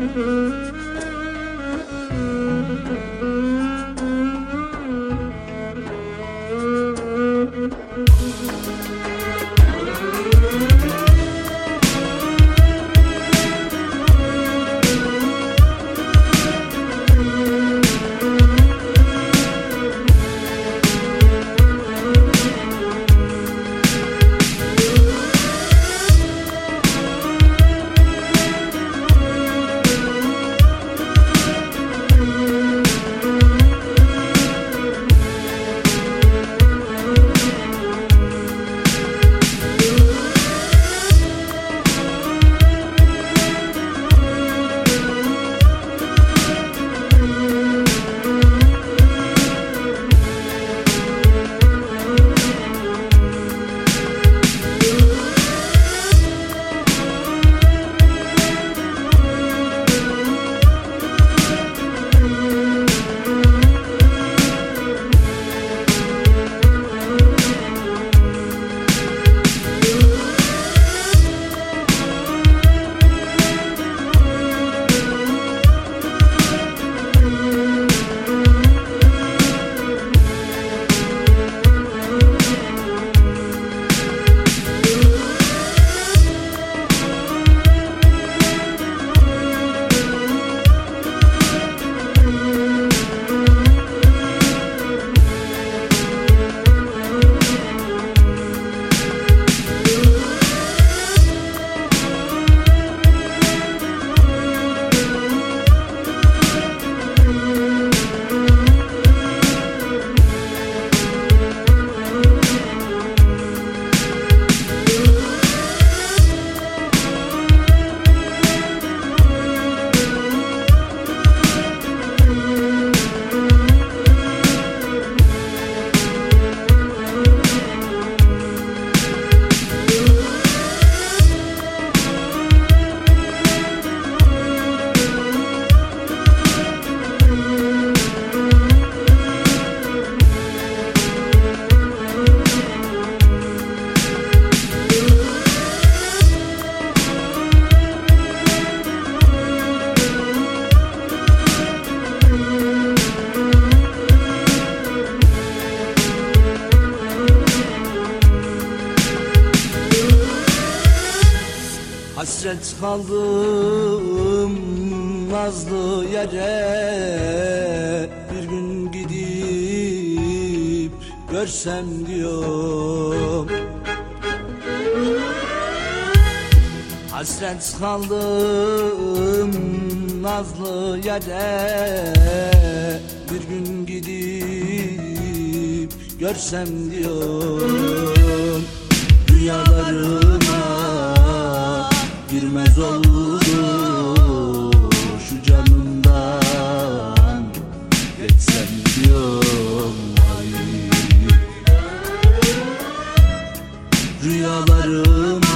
Mm-hmm. Hasret kaldım nazlı yere. Bir gün gidip görsem diyorum Hasret kaldım nazlı yere. Bir gün gidip görsem diyorum Rüyalarıma girmez oldu Şu canımdan. Geçsem diyorum ay Rüyalarıma